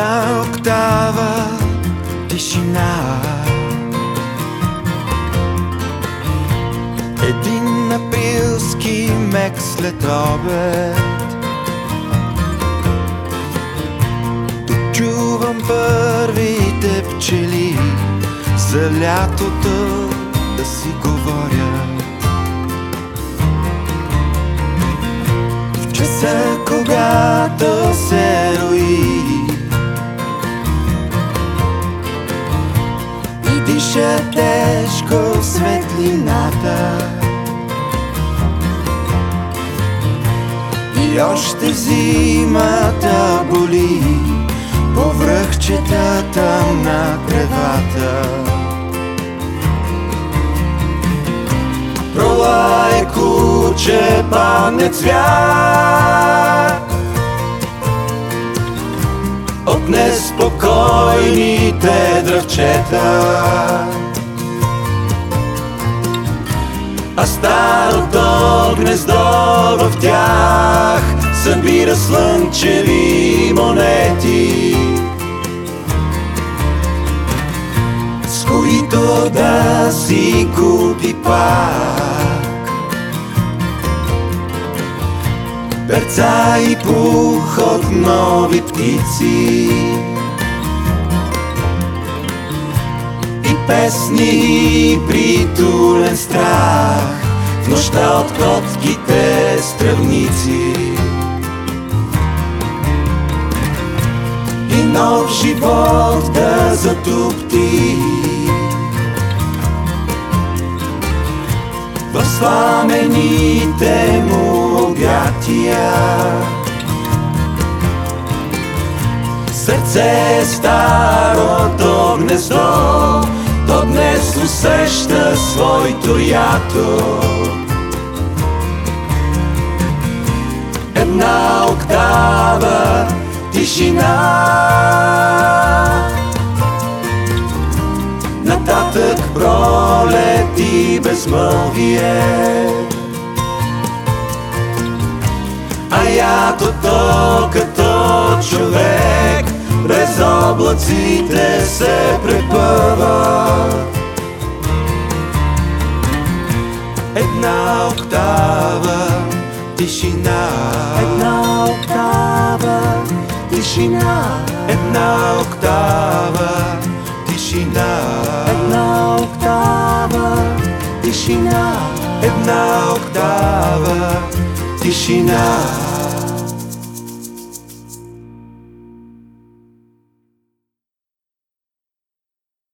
Една октава тишина. Един априлски мек след обед. Дочувам първите пчели За лятото да си говоря. В часа, когато диша тежко светлината. И още зимата боли По връхчетата на тревата Пролай куче, падне цвят неспокойните дръвчета А старото гнездо в тях Събира слънчеви монети С които да си купи пак Перца и пух от нови птици. И песни и притулен страх В нощта от котките стрелници И нов живот да затупти. В сламените му обятия Сърце старото гнездо То днес усеща своето ято. Една октава тишина. Нататък пролет и безмълвие А ятото като човек. През облаците се препъва. Една октава тишина. Една октава тишина. Една октава тишина. Една октава тишина. Една октава тишина